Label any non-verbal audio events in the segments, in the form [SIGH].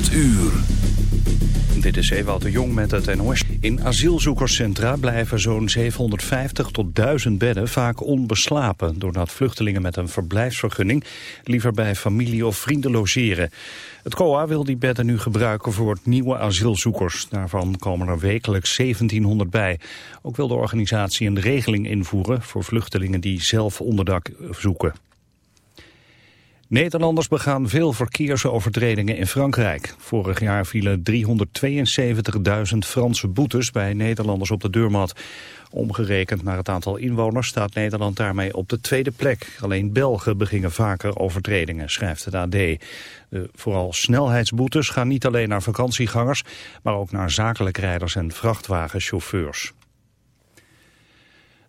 8 uur. Dit is Ewout de Jong met het NOS. In asielzoekerscentra blijven zo'n 750 tot 1000 bedden vaak onbeslapen... doordat vluchtelingen met een verblijfsvergunning liever bij familie of vrienden logeren. Het COA wil die bedden nu gebruiken voor nieuwe asielzoekers. Daarvan komen er wekelijks 1700 bij. Ook wil de organisatie een regeling invoeren voor vluchtelingen die zelf onderdak zoeken. Nederlanders begaan veel verkeersovertredingen in Frankrijk. Vorig jaar vielen 372.000 Franse boetes bij Nederlanders op de deurmat. Omgerekend naar het aantal inwoners staat Nederland daarmee op de tweede plek. Alleen Belgen begingen vaker overtredingen, schrijft het AD. De vooral snelheidsboetes gaan niet alleen naar vakantiegangers... maar ook naar zakelijk rijders en vrachtwagenchauffeurs.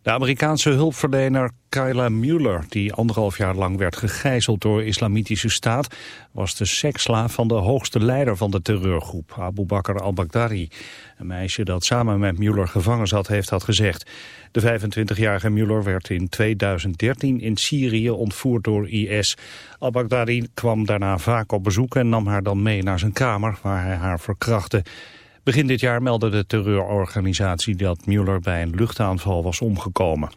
De Amerikaanse hulpverlener Kyla Mueller, die anderhalf jaar lang werd gegijzeld door islamitische staat, was de seksslaaf van de hoogste leider van de terreurgroep, Abu Bakr al-Baghdadi. Een meisje dat samen met Mueller gevangen zat, heeft dat gezegd. De 25-jarige Mueller werd in 2013 in Syrië ontvoerd door IS. Al-Baghdadi kwam daarna vaak op bezoek en nam haar dan mee naar zijn kamer, waar hij haar verkrachtte. Begin dit jaar meldde de terreurorganisatie dat Mueller bij een luchtaanval was omgekomen.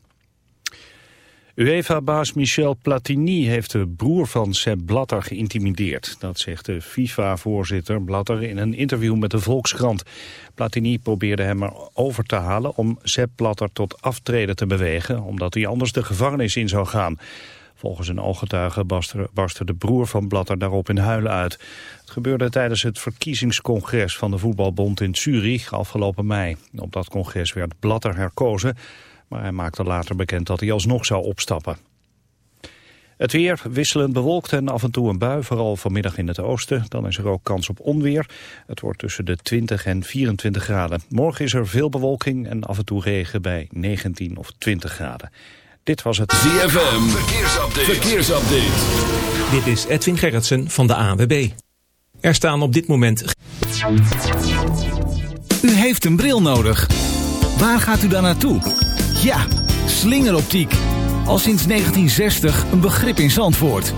UEFA-baas Michel Platini heeft de broer van Sepp Blatter geïntimideerd. Dat zegt de FIFA-voorzitter Blatter in een interview met de Volkskrant. Platini probeerde hem erover te halen om Sepp Blatter tot aftreden te bewegen... omdat hij anders de gevangenis in zou gaan. Volgens een ooggetuige barstte de broer van Blatter daarop in huilen uit. Het gebeurde tijdens het verkiezingscongres van de voetbalbond in Zurich afgelopen mei. Op dat congres werd Blatter herkozen, maar hij maakte later bekend dat hij alsnog zou opstappen. Het weer wisselend bewolkt en af en toe een bui, vooral vanmiddag in het oosten. Dan is er ook kans op onweer. Het wordt tussen de 20 en 24 graden. Morgen is er veel bewolking en af en toe regen bij 19 of 20 graden. Dit was het ZFM Verkeersupdate. Verkeersupdate. Dit is Edwin Gerritsen van de AWB. Er staan op dit moment... U heeft een bril nodig. Waar gaat u dan naartoe? Ja, slingeroptiek. Al sinds 1960 een begrip in Zandvoort.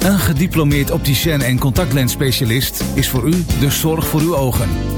Een gediplomeerd opticien en contactlensspecialist is voor u de zorg voor uw ogen.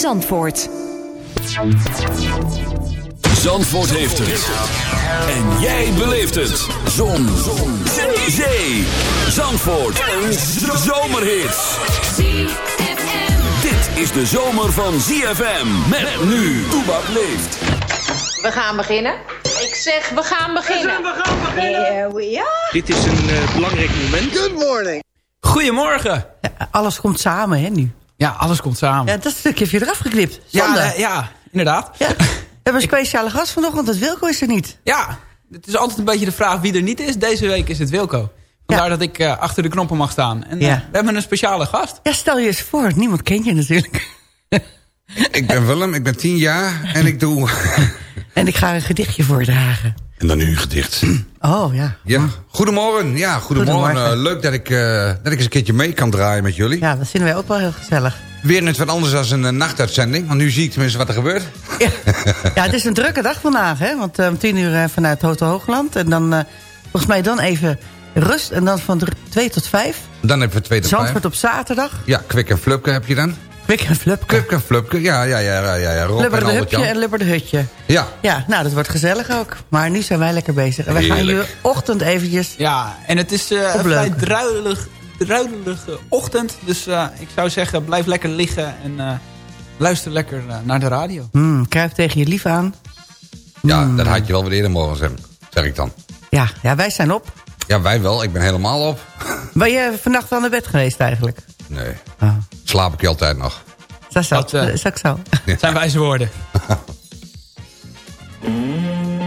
Zandvoort. Zandvoort heeft het. En jij beleeft het. Zon. Zon. Zee. Zandvoort. Een zomerhit. Dit is de zomer van ZFM. Met nu. Toebak leeft. We gaan beginnen. Ik zeg, we gaan beginnen. We gaan beginnen. Here we are. Dit is een uh, belangrijk moment. Good morning. Goedemorgen. Ja, alles komt samen, hè, nu. Ja, alles komt samen. Ja, dat stukje heb je eraf geknipt. Ja, Zonde. eh, ja inderdaad. Ja. We hebben een speciale gast vanochtend, het Wilco is er niet. Ja, het is altijd een beetje de vraag wie er niet is. Deze week is het Wilco. Vandaar dat ik uh, achter de knoppen mag staan. En uh, Ja. we hebben een speciale gast. Ja, stel je eens voor, niemand kent je natuurlijk. Ik ben Willem, ik ben tien jaar en ik doe... [LAUGHS] En ik ga een gedichtje voordragen. En dan nu een gedicht. [CLEARS THROAT] Oh, ja. Ja, goedemorgen. Ja, goedemorgen. Goedemorgen. Eh, leuk dat ik, eh, dat ik eens een keertje mee kan draaien met jullie. Ja, dat vinden wij ook wel heel gezellig. Weer net wat anders dan een eh, nachtuitzending. Want nu zie ik tenminste wat er gebeurt. Ja, [LAUGHS] ja het is een drukke dag vandaag, hè. Want eh, om tien uur vanuit Hoto Hoogland. En dan, eh, volgens mij dan even rust. En dan van dr- twee tot vijf. Dan hebben we twee tot vijf. Zandvoort op zaterdag. Ja, Kwik en Flupke heb je dan. Pik en Flupke. Pik en Flupke, ja, ja, ja, ja, ja. Rob Lubber en Hupje en Lubber de Hutje. Ja, Ja, nou, dat wordt gezellig ook. Maar nu zijn wij lekker bezig. En wij gaan jullie ochtend eventjes... Ja, en het is eh, een vrij druilig, druilige ochtend. Dus eh, ik zou zeggen, blijf lekker liggen en eh, luister lekker naar de radio. Mm, kruip tegen je lief aan. ja dat had je wel weer eerder mogen zeggen, zeg ik dan. Ja, ja, wij zijn op. Ja, wij wel. Ik ben helemaal op. Ben je vannacht aan de bed geweest eigenlijk? Nee, Oh. Slaap ik je altijd nog. Dat is zo. Dat, eh, Dat is ook zo. Zijn wijze woorden. [LAUGHS]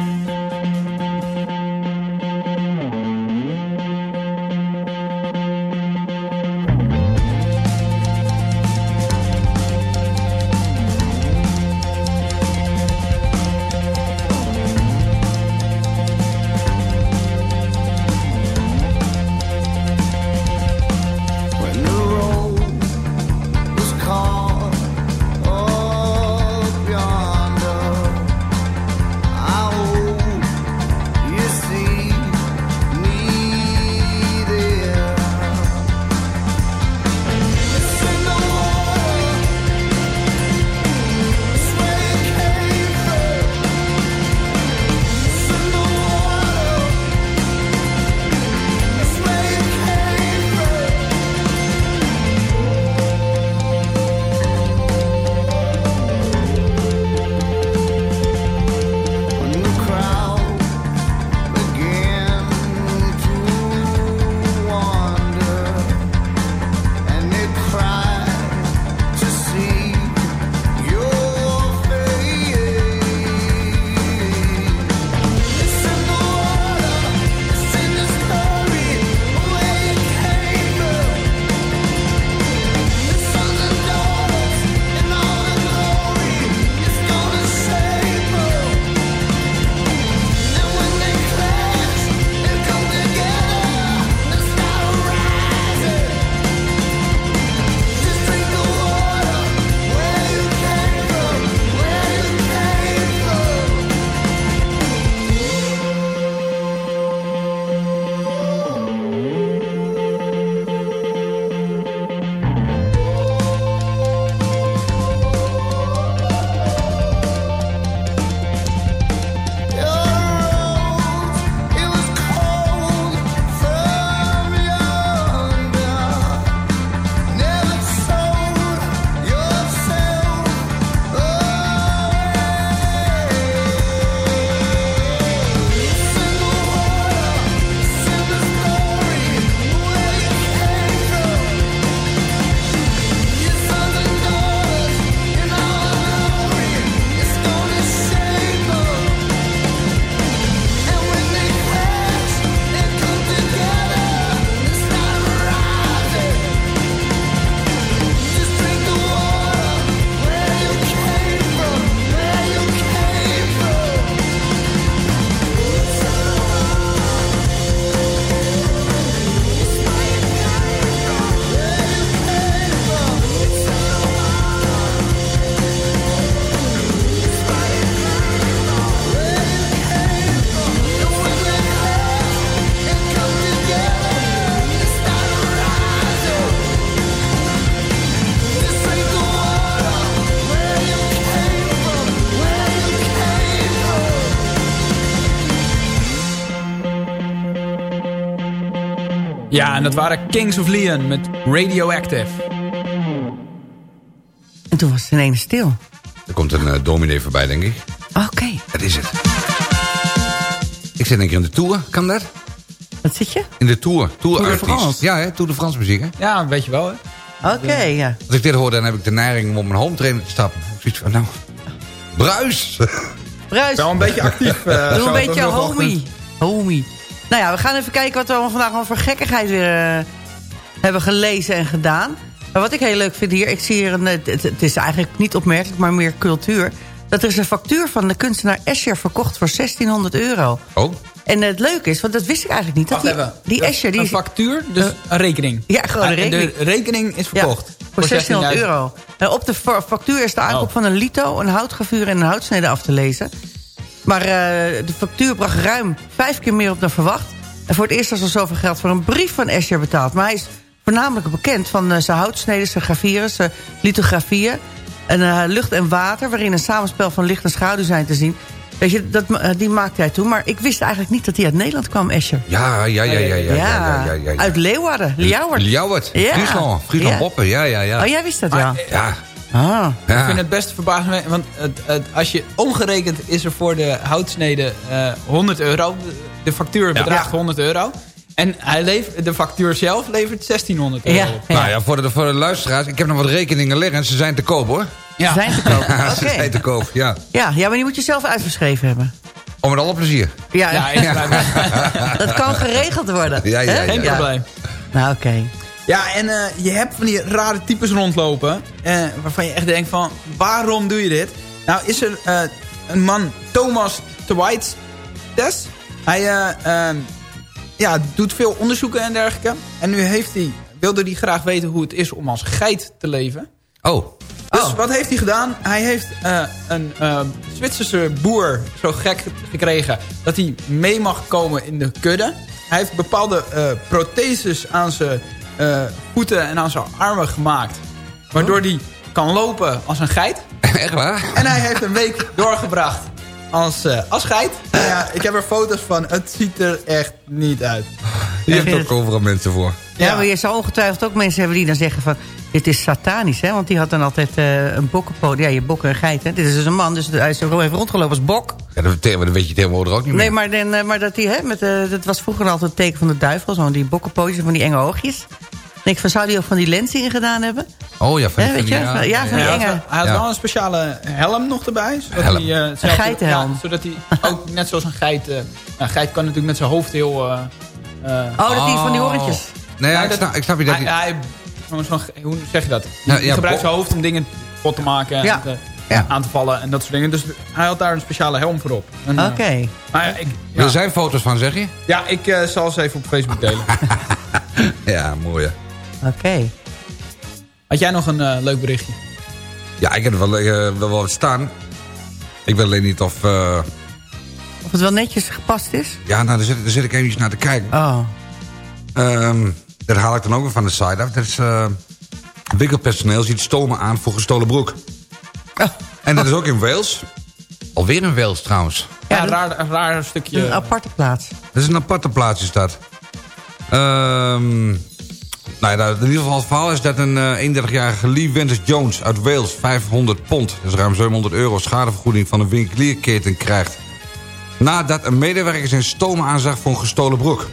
Ja, en dat waren Kings of Leon met Radioactive. En toen was het ineens stil. Er komt een eh, dominee voorbij, denk ik. Oké. Dat is het. Ik zit een keer in de Tour, kan dat? Wat zit je? In de Tour. Tour, Tour de. France. Ja, hè? Tour de France muziek, hè? Ja, weet je wel, hè? Oké, ja. Als ik dit hoor, dan heb ik de neiging om op mijn home trainer te stappen. Ik zoiets van, nou... Bruis! Bruis. Wel een beetje actief. eh, Doe zo een beetje homie. Homie. Nou ja, we gaan even kijken wat we allemaal vandaag al voor gekkigheid weer eh, hebben gelezen en gedaan. Maar wat ik heel leuk vind hier, ik zie hier een, het, het is eigenlijk niet opmerkelijk, maar meer cultuur. Dat er is een factuur van de kunstenaar Escher verkocht voor 1600 euro. Oh, En het leuke is, want dat wist ik eigenlijk niet. Dat Wacht die, even. die Escher, die Een factuur, dus een rekening. Ja, gewoon een Ah, en rekening. De rekening is verkocht. Ja, voor 1600 euro. En op de fa- factuur is de aankoop Oh. van een lito, een houtgravuur en een houtsnede af te lezen. Maar eh, de factuur bracht ruim vijf keer meer op dan verwacht. En voor het eerst was er zoveel geld voor een brief van Escher betaald. Maar hij is voornamelijk bekend van eh, zijn houtsneden, zijn gravieren, zijn lithografieën... en eh, lucht en water, waarin een samenspel van licht en schaduw zijn te zien... Weet je, dat, die maakte hij toen. Maar ik wist eigenlijk niet dat hij uit Nederland kwam, Escher. Ja, ja, ja, ja. ja, ja, Uit Leeuwarden, Leeuwarden. Leeuwarden, Friesland, Friesland Poppen, ja, ja, ja. Oh, jij wist dat, ja. ja. Ah. Ik vind het best verbazend, want het, het- als je omgerekend is er voor de houtsnede eh 100 euro. De, de factuur bedraagt 100 euro. En hij levert, de factuur zelf levert 1600 euro. Ja, op. ja. Nou ja, voor de, voor de luisteraars, ik heb nog wat rekeningen liggen en ze zijn te koop hoor. Ja. Zijn te koop. [LAUGHS] Ja, Oké. ze zijn te koop, ja. Ja, ja, maar die moet je zelf uitgeschreven hebben. Om met alle plezier. Ja, [LAUGHS] dat kan geregeld worden. Ja, ja. Geen probleem. Nou, oké. Ja, en eh, je hebt van die rare types rondlopen. eh, waarvan je echt denkt van, waarom doe je dit? Nou is er eh, een man, Thomas Twites Tess. Hij eh, ehm, ja, doet veel onderzoeken en dergelijke. En nu heeft hij, wilde hij graag weten hoe het is om als geit te leven. Oh, Dus wat heeft hij gedaan? Hij heeft een eh, Zwitserse boer zo gek gekregen dat hij mee mag komen in de kudde. Hij heeft bepaalde protheses aan zijn eh, voeten en aan zijn armen gemaakt. Waardoor hij kan lopen als een geit. [LAUGHS] echt waar? En hij heeft een week doorgebracht als, eh, als geit. Nou ja, ik heb er foto's van. Het ziet er echt niet uit. Je hebt ook overal mensen voor. Ja, Ja. maar je zou ongetwijfeld ook mensen hebben die dan zeggen van... dit is satanisch, hè? Want die had dan altijd eh, een bokkenpoot. Ja, je bokken en geit, hè? Dit is dus een man, dus hij is ook even rondgelopen als bok. Ja, dat, dat weet je tegenwoordig ook niet meer. Nee, maar, dan, eh, maar dat, die, hè, met, eh, dat was vroeger altijd het teken van de duivel. Zo die bokkenpootjes van die enge oogjes. Ik denk van, zou die ook van die lensingen gedaan hebben? Oh ja, van die, weet je? die- Ja, van hij die had, enge... wel- hij had Ja. wel een speciale helm nog erbij. Zodat Helm. Hij, eh, zelf- Een geitenhelm. ja, zodat hij ook [LAUGHS] net zoals een geit... eh, een geit kan natuurlijk met zijn hoofd heel... eh, eh, Oh, dat die van die Oh. horentjes. Nee, ja, Ja, ik, dat- snap, ik snap je dat hij, niet. hij, zo'n- hoe zeg je dat? Hij ja, gebruikt zijn hoofd om dingen kapot te maken Ja. en te- Ja. aan te vallen en dat soort dingen. Dus hij had daar een speciale helm voor op. Eh, Oké. maar ja, Er zijn foto's van, zeg je? ja, ik eh, zal ze even op Facebook delen. [LAUGHS] Ja, mooi. hè. Oké. Had jij nog een eh, leuk berichtje? Ja, ik heb er wel, eh, wel wel wat staan. Ik weet alleen niet of... eh, Of het wel netjes gepast is? ja, nou, daar zit, daar zit ik eventjes naar te kijken. Oh. Ehm dat haal ik dan ook weer van de site af. Dat is... eh winkelpersoneel ziet stomen aan voor gestolen broek. Oh. En dat is ook in Wales. Alweer in Wales trouwens. Ja, een raar, een raar stukje. Een aparte plaats. Dat is een aparte plaats is dat. Ehm nou ja, in ieder geval het verhaal is dat een eh 31-jarige Lee Winters Jones uit Wales 500 pond, dus ruim 700 euro schadevergoeding van een winkelierketen krijgt. Nadat een medewerker zijn stomen aanzag voor een gestolen broek.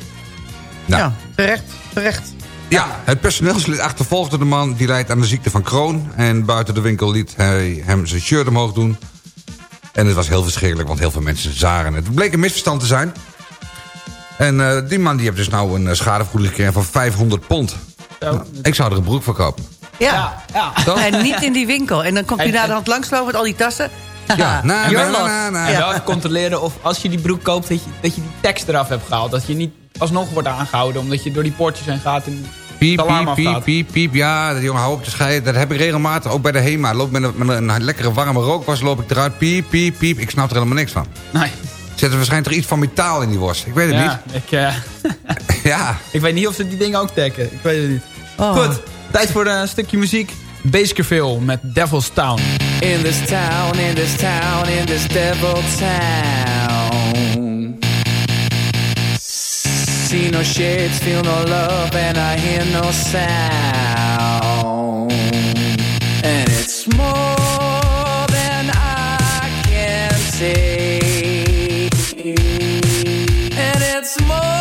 Nou. Ja, terecht. Terecht. Ja, het personeelslid achtervolgde de man die leidt aan de ziekte van Crohn. En buiten de winkel liet hij hem zijn shirt omhoog doen. En het was heel verschrikkelijk, want heel veel mensen zagen het. Het bleek een misverstand te zijn. En eh, die man die heeft dus nou een eh, schadevergoeding gekregen van 500 pond. Zo. Nou, ik zou er een broek voor kopen. Ja. Ja? En niet in die winkel. En dan komt hij naar de hand langslopen met al die tassen. Ja, na, na, na, lost. na, na. En Ja. wel controleren of als je die broek koopt, dat je, dat je die tekst eraf hebt gehaald. Dat je niet alsnog wordt aangehouden, omdat je door die poortjes heen gaat en Piep, piep, piep, piep, piep. Ja, dat jongen, hou op te scheiden. Dat heb ik regelmatig, ook bij de HEMA. Loop met een, met een lekkere warme rookwas loop ik eruit. Piep, piep, piep. Ik snap er helemaal niks van. Nee. Zet er waarschijnlijk toch iets van metaal in die worst. Ik weet het Ja, ik, eh, niet. [LAUGHS] Ja. ik weet niet of ze die dingen ook dekken. Ik weet het niet. Oh. Goed, tijd voor een stukje muziek. Baskerville met Devil's Town. In this town, in this town, in this devil town. See no shades, feel no love, and I hear no sound. And it's more than I can say. And it's more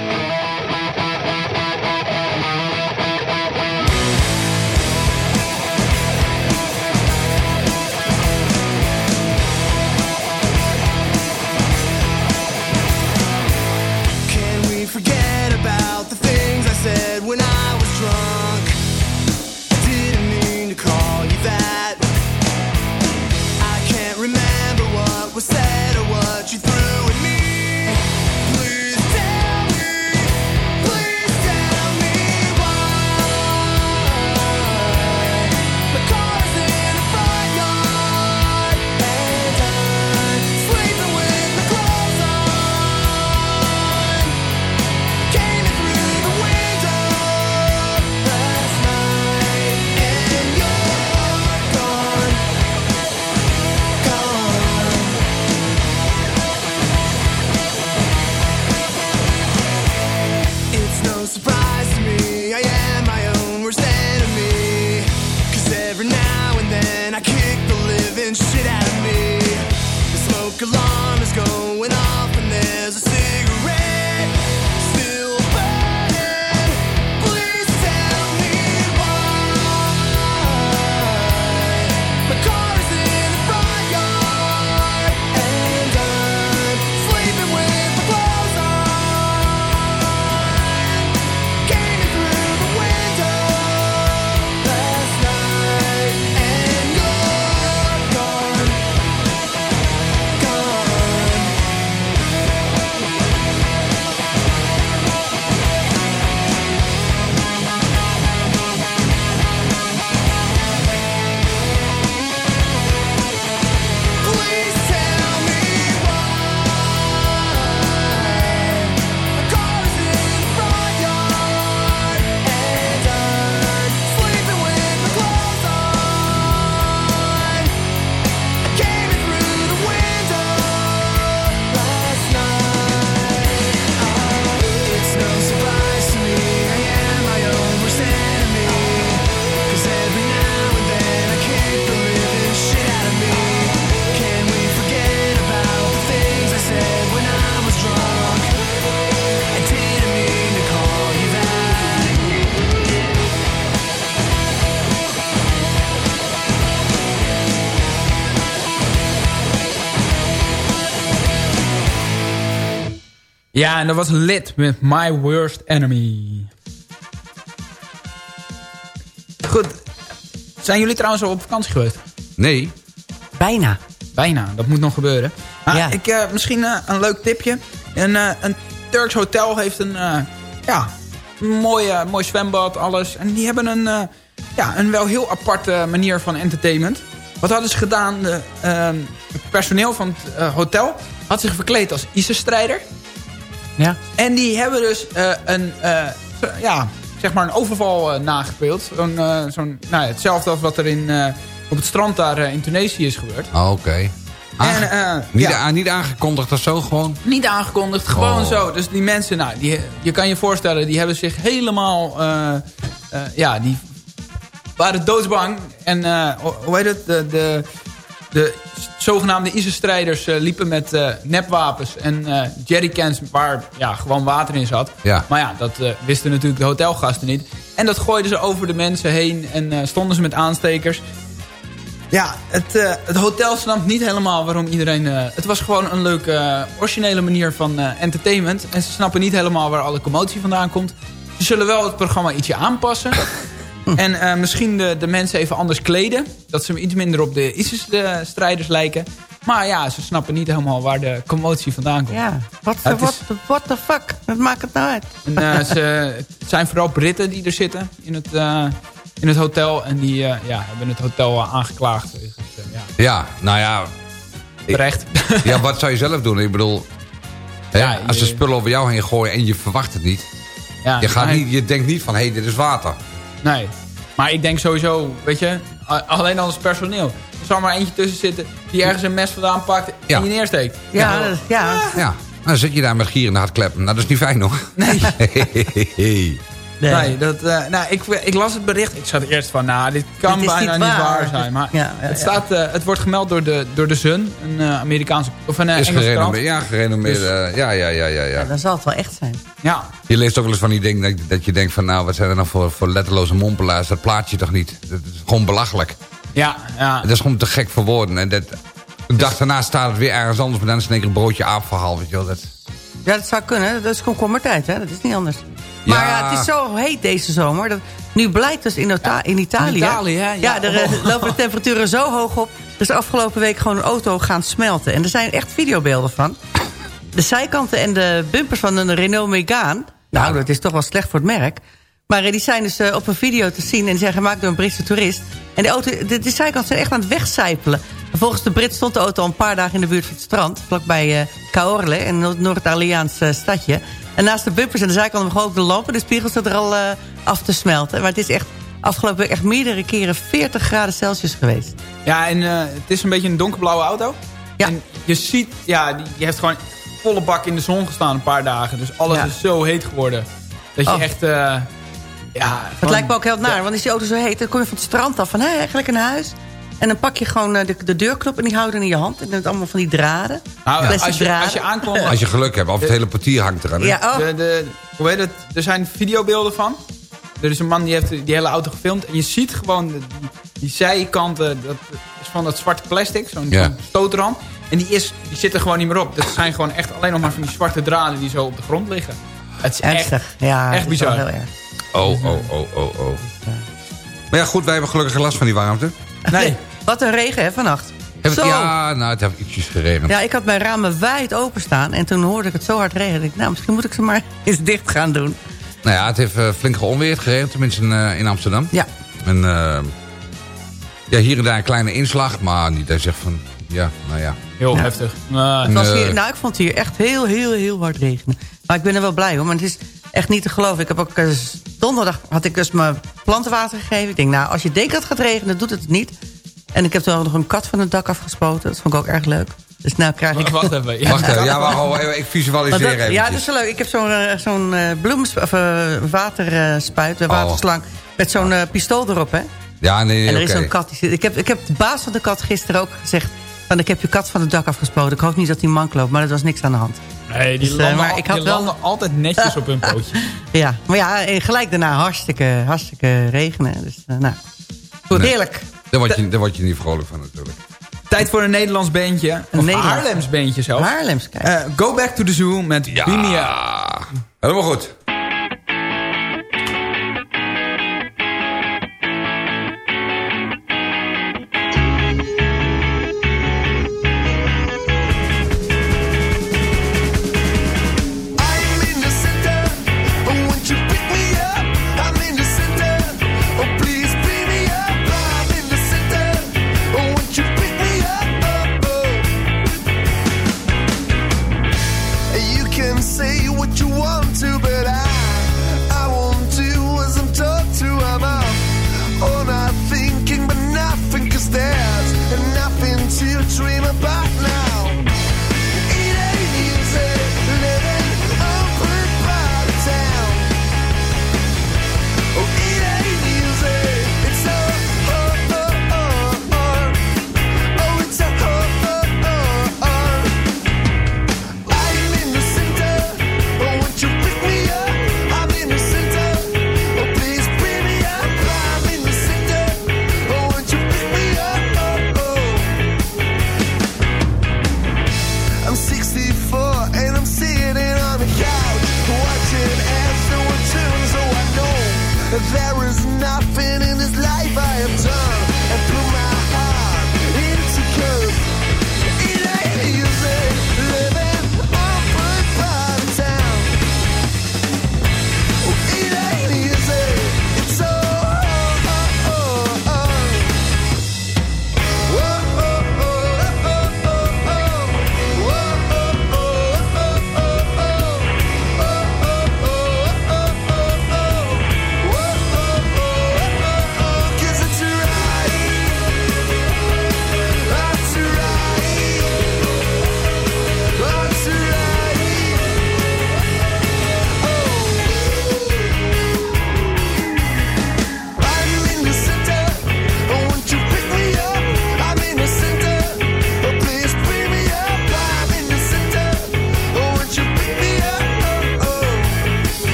Ja, en dat was Lid met My Worst Enemy. Goed. Zijn jullie trouwens al op vakantie geweest? Nee. Bijna. Bijna, dat moet nog gebeuren. Maar Ja. ik, eh, misschien eh, een leuk tipje. Een, eh, een Turks hotel heeft een, eh, ja, mooi, mooi zwembad, alles. En die hebben een, eh, ja, een wel heel aparte manier van entertainment. Wat hadden ze gedaan? De, ehm, het personeel van het hotel had zich verkleed als ISIS-strijder. Ja. En die hebben dus eh, een, eh, ja, zeg maar een overval eh, nagespeeld. Zo'n, eh, zo'n, nou, ja, hetzelfde als wat er in, eh, op het strand daar eh, in Tunesië is gebeurd. Oh, Oké. En, eh, niet, ja. niet aangekondigd of zo gewoon? Niet aangekondigd, gewoon Oh. zo. Dus die mensen, nou, die, je kan je voorstellen, die hebben zich helemaal, eh, eh, ja, die waren doodsbang. En eh, ho- hoe heet het, de, de, de zogenaamde ISIS-strijders eh, liepen met eh, nepwapens en eh jerrycans waar ja, gewoon water in zat. Ja. Maar ja, dat wisten natuurlijk de hotelgasten niet. En dat gooiden ze over de mensen heen en stonden ze met aanstekers. Ja, het, het hotel snapt niet helemaal waarom iedereen... het was gewoon een leuke, originele manier van entertainment. En ze snappen niet helemaal waar alle commotie vandaan komt. Ze zullen wel het programma ietsje aanpassen. [LAUGHS] en eh, misschien de, de mensen even anders kleden. Dat ze iets minder op de ISIS-strijders lijken. Maar ja, ze snappen niet helemaal waar de commotie vandaan komt. Ja, wat what, the- what the fuck? Wat maakt het nou uit? En, eh, [LAUGHS] ze, het zijn vooral Britten die er zitten in het, eh, in het hotel. En die eh, ja, hebben het hotel aangeklaagd. Dus, ja, Ja, nou ja. terecht. [LAUGHS] Ja, wat zou je zelf doen? Ik bedoel, hè, Ja, als ze spullen over jou heen gooien en je verwacht het niet. Ja, je, gaat niet, je denkt niet van, hé, hey, dit is water. Nee. Maar ik denk sowieso, weet je, alleen al als personeel. Er zal maar eentje tussen zitten die ergens een mes vandaan pakt Ja. en je neersteekt. Ja, dat- ja. Ja, dan zit je daar met gierende hartkleppen. Nou, dat is niet fijn hoor. Nee. [LAUGHS] [LAUGHS] Nee. Nee, dat, eh, nou, ik, ik las het bericht. Ik zat eerst van, nou, dit kan Dit bijna niet niet waar, zijn. Maar Ja, ja, het, ja. staat, eh, het wordt gemeld door de, door de Sun, een eh, Amerikaanse of een Is Engelse krant. gerenommeerd. Ja, gerenommeerd. Dus- eh, ja, ja, ja, ja, Ja, ja. dan zal het wel echt zijn. Ja, Je leest ook wel eens van die dingen dat, dat je denkt van... nou, wat zijn er nou voor, voor letterloze mompelaars? Dat plaatje toch niet? Dat is gewoon belachelijk. ja, ja. Dat is gewoon te gek voor woorden. En dat, een dag daarna staat het weer ergens anders... maar dan is het een broodje aapverhaal. Weet je wel. Dat, Ja, dat zou kunnen. Dat is komkommertijd, hè? Dat is niet anders. Maar ja, het is zo heet deze zomer. Dat, nu blijkt dus in, Ota- in Italië... in Italië, hè? Ja, Ja. er eh, Oh. lopen de temperaturen zo hoog op. Dus de afgelopen week gewoon een auto gaan smelten. En er zijn echt videobeelden van. De zijkanten en de bumpers van een Renault Megane... Nou, dat is toch wel slecht voor het merk. Maar eh, die zijn dus eh, op een video te zien... en die zijn gemaakt door een Britse toerist. En de, auto, de, de zijkanten zijn echt aan het wegcijpelen. En Volgens de Brit stond de auto al een paar dagen in de buurt van het strand... vlakbij eh Caorle, een Noord- Noord-Italiaans stadje. En naast de bumpers en de zijkanten begon ook de lampen... de spiegels er al eh, af te smelten. Maar het is echt afgelopen week echt meerdere keren 40 graden Celsius geweest. Ja, en eh, het is een beetje een donkerblauwe auto. Ja. En je ziet, ja, die, die heeft gewoon volle bak in de zon gestaan een paar dagen. Dus alles Ja. is zo heet geworden. Dat je Oh. echt, eh, ja... Het lijkt me ook heel naar, want is die auto zo heet... dan kom je van het strand af van, hé, eigenlijk een huis... En dan pak je gewoon eh, de, de deurknop en die houder in je hand. En dan allemaal van die draden. Nou, Plastic als, je, draden. als je aankomt... als je geluk hebt, of het hele portier hangt eraan. hè? Ja, oh. De, de, hoe heet het? Er zijn videobeelden van. Er is een man die heeft die hele auto gefilmd. En je ziet gewoon de- die, die zijkanten. Dat is van dat zwarte plastic. Zo'n Ja. stootrand. En die, is, die zit er gewoon niet meer op. Dat zijn gewoon echt alleen nog maar van die zwarte draden die zo op de grond liggen. Het is echt, Ernstig. Ja, echt het is wel bizar. heel erg. Oh, oh, oh, oh, oh. Maar ja, goed, wij hebben gelukkig last van die warmte. Nee. [LAUGHS] Wat een regen, hè, vannacht. Heb het, ja, nou, het heeft ietsjes geregend. Ja, ik had mijn ramen wijd openstaan. En toen hoorde ik het zo hard regenen. Ik, nou, misschien moet ik ze maar [LAUGHS] eens dicht gaan doen. Nou ja, het heeft eh, flink geonweerd geregend, tenminste in, eh, in Amsterdam. Ja. En eh, ja, hier en daar een kleine inslag, maar niet dat je zegt van, ja, nou ja. Heel heftig. Nou, Het was Nee. hier, nou, ik vond het hier echt heel, heel, heel hard regenen. Maar ik ben er wel blij hoor. Maar het is echt niet te geloven. Ik heb ook donderdag had ik dus mijn plantenwater gegeven. Ik denk, nou, als je denkt dat het gaat regenen, doet het het niet. En ik heb toen ook nog een kat van het dak afgespoten. Dat vond ik ook erg leuk. Dus nou krijg ik... Wacht even. Ja. Wacht even, ja, [LAUGHS] maar, oh, even, ik visualiseer dat- even. ja, dat is wel leuk. Ik heb zo'n eh, zo'n eh, bloems- of eh, waterspuit, uh, Oh. waterslang... met zo'n pistool erop, hè? Ja, nee, En nee er is zo'n kat die zit... Ik heb, ik heb de baas van de kat gisteren ook gezegd... Van, ik heb je kat van het dak afgespoten. Ik hoop niet dat hij mank loopt, maar er was niks aan de hand. Nee, die, Dus, landen, maar al- ik had die wel- landen altijd netjes op hun [LAUGHS] pootje. Ja, maar ja, gelijk daarna hartstikke, hartstikke regenen. Dus, nou, goed, Nee. heerlijk. Daar word, je, daar word je niet vrolijk van natuurlijk. Tijd voor een Nederlands bandje. Of Nederlands. Haarlems bandje zelf. Haarlems, kijk. Eh, Go Back to the Zoo met Ja, Bimia. helemaal goed.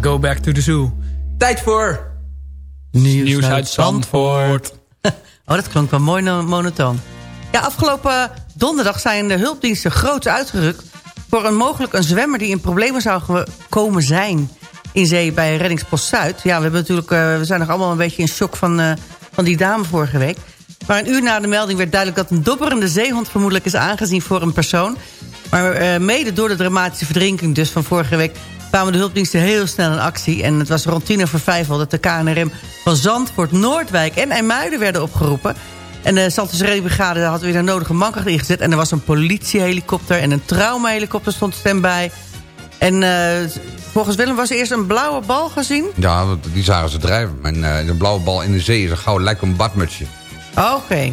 Go back to the zoo. Tijd voor... Nieuws, uit Zandvoort. [LAUGHS] oh, dat klonk wel mooi no- monotoon. Ja, afgelopen donderdag zijn de hulpdiensten groots uitgerukt... voor een mogelijk een zwemmer die in problemen zou komen zijn... in zee bij Reddingspost Zuid. Ja, we, hebben natuurlijk, eh, we zijn nog allemaal een beetje in shock van, eh, van die dame vorige week. Maar een uur na de melding werd duidelijk dat een dobberende zeehond... vermoedelijk is aangezien voor een persoon. Maar eh, mede door de dramatische verdrinking dus van vorige week... kwamen de hulpdiensten heel snel in actie. En het was rond tien over vijf al dat de KNRM van Zandvoort, Noordwijk en IJmuiden werden opgeroepen. En de Zandvoortse Reddingsbrigade had weer de nodige mankracht ingezet. En er was een politiehelikopter en een traumahelikopter stond standby. En eh, volgens Willem was er eerst een blauwe bal gezien. Ja, die zagen ze drijven. En eh, de blauwe bal in de zee is een gouden, lijkt op een badmutsje. Oké. Heb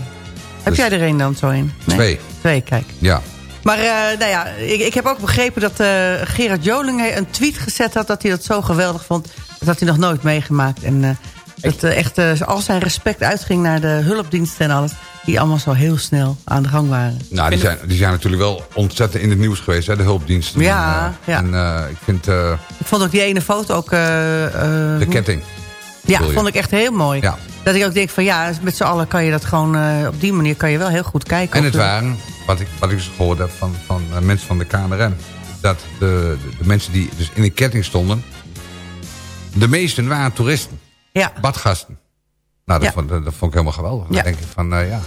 Dus- jij er een dan zo in? Nee? Twee. Twee, kijk. Ja. Maar eh, nou ja, ik, ik heb ook begrepen dat eh, Gerard Joling een tweet gezet had... dat hij dat zo geweldig vond. Dat had hij nog nooit meegemaakt. En eh, dat echt al zijn respect uitging naar de hulpdiensten en alles... die allemaal zo heel snel aan de gang waren. Nou, die zijn, die zijn natuurlijk wel ontzettend in het nieuws geweest, hè, de hulpdiensten. Ja, En, ja. En ik vind Ik vond ook die ene foto ook... de ketting. Ja, vond ik echt heel mooi. Ja. Dat ik ook denk van ja, met z'n allen kan je dat gewoon... eh, op die manier kan je wel heel goed kijken. En het de- waren, wat ik, wat ik dus gehoord heb van, van eh, mensen van de KNRM... dat de, de, de mensen die dus in de ketting stonden... de meesten waren toeristen. Ja. Badgasten. Nou, dat, Ja. vond, dat, dat vond ik helemaal geweldig. Ja. Dan denk ik van, eh, ja...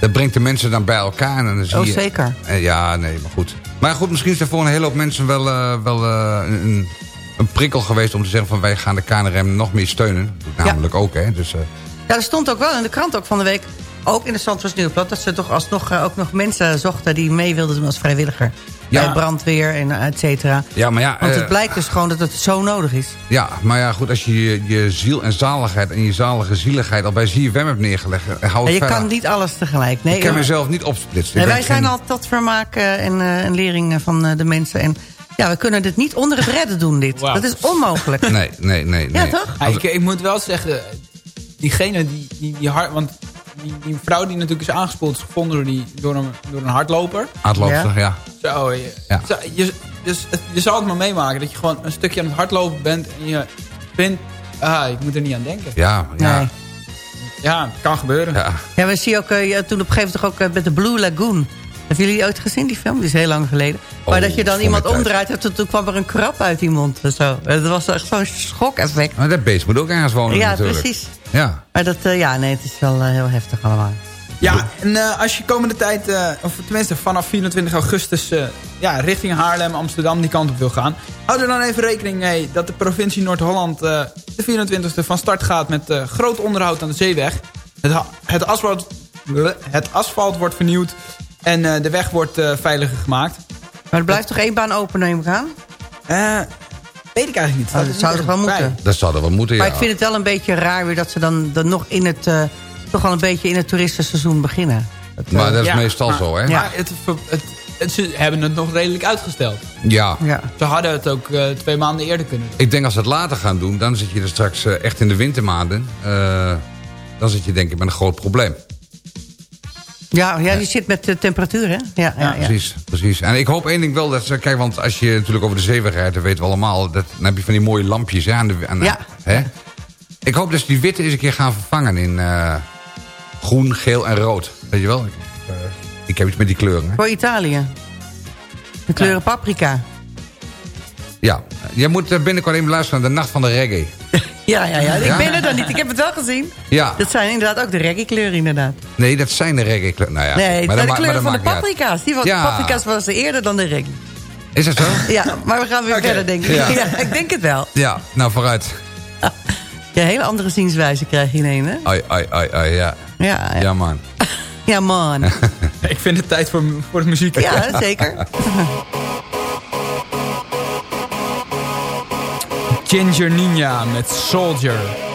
Dat brengt de mensen dan bij elkaar. En dan zie Oh, je, zeker. Ja, nee, maar goed. Maar goed, misschien is er voor een hele hoop mensen wel, wel een, een prikkel geweest... om te zeggen van wij gaan de KNRM nog meer steunen. Dat doet namelijk ook, hè. Dus, eh, Ja, er stond ook wel in de krant ook van de week... ook in de Zandvoorts Nieuwsblad... dat ze toch alsnog eh, ook nog mensen zochten... die mee wilden doen als vrijwilliger. Ja. Bij brandweer en eh, et cetera. ja, maar ja... Want het blijkt dus gewoon dat het zo nodig is. Ja, maar ja, goed, als je je, je ziel en zaligheid en je zalige zieligheid al bij ZFM hebt neergelegd, hou het je kan niet alles tegelijk. Nee, ik kan mezelf niet opsplitsen. Nee, wij zijn al tot vermaak en, en lering van de mensen. En ja, we kunnen dit niet onder het redden doen, dit. Dat is onmogelijk. Nee, nee, nee. Ja, nee. toch? Ja, ik, ik moet wel zeggen, diegene die, die, die hard... Want die, die vrouw die natuurlijk is aangespoeld is gevonden door, die, door, een, door een hardloper. Hardloopster, ja. Zo, je, Ja. zo, je, dus je zal het maar meemaken dat je gewoon een stukje aan het hardlopen bent en je vindt, ah, ik moet er niet aan denken. Ja, ja. Nee. Ja, het kan gebeuren. ja. Ja, we zien ook eh, ja, toen op een gegeven moment toch ook eh, met de Blue Lagoon. Hebben jullie die ooit gezien, die film? Die is heel lang geleden. maar Oh, dat je dan iemand omdraait en toen, kwam er een krab uit die mond. en Zo. Dat was echt zo'n schok-effect. Maar dat beest moet ook ergens wonen Ja, natuurlijk. precies. Ja. Maar dat, eh, ja, nee, het is wel eh, heel heftig allemaal. Ja, en eh, als je komende tijd, eh, of tenminste vanaf 24 augustus... eh, ja, richting Haarlem, Amsterdam die kant op wil gaan... hou er dan even rekening mee dat de provincie Noord-Holland... eh, de 24e van start gaat met eh, groot onderhoud aan de zeeweg. Het, het, asfalt, het asfalt wordt vernieuwd en eh, de weg wordt eh, veiliger gemaakt. Maar er blijft toch één baan open, neem ik aan? Eh, weet ik eigenlijk niet. Oh, dat zou toch wel Bij. moeten? Dat zou er wel moeten, Maar ja. ik vind het wel een beetje raar weer dat ze dan, dan nog in het... eh, toch al een beetje in het toeristenseizoen beginnen. Eh, Maar dat is Ja, meestal maar- zo, hè? Ja. Het, het, het- ze hebben het nog redelijk uitgesteld. Ja. ja. Ze hadden het ook eh, twee maanden eerder kunnen doen. Ik denk als ze het later gaan doen, dan zit je er straks echt in de wintermaanden. eh, dan zit je denk ik met een groot probleem. Ja, ja, die zit met de temperatuur, hè? Ja, ja, ja. Precies, precies. En ik hoop één ding wel, dat ze, kijk, want als je natuurlijk over de zeeweg rijdt, dat weten we allemaal, dat, dan heb je van die mooie lampjes hè, aan de, aan, Ja. Hè? Ik hoop dat ze die witte eens een keer gaan vervangen in eh, groen, geel en rood. Weet je wel? Ik, eh, ik heb iets met die kleuren. Hè? Voor Italië. De kleuren paprika. Ja, jij moet eh, binnenkort even luisteren naar de Nacht van de Reggae. Ja, ja, ja. Ik Ja? ben er dan niet. Ik heb het wel gezien. Ja, Dat zijn inderdaad ook de reggae-kleuren, inderdaad. nee, dat zijn de reggae kleuren. Nou ja, Nee, maar maar dat de kleuren dat van de paprika's. Die van Ja. de paprika's was er eerder dan de reggae. Is dat zo? Ja, maar we gaan weer verder, denk ik. Ja. [LAUGHS] Ja. ik denk het wel. Ja, nou vooruit. Ja, een hele andere zienswijze krijg je ineens, hè? Ai, ai, ai, ai, ja. Ja, ja. Ja, man. ja man. [LAUGHS] Ik vind het tijd voor, voor de muziek. Ja, zeker. [LAUGHS] Ginger Ninja met Soldier.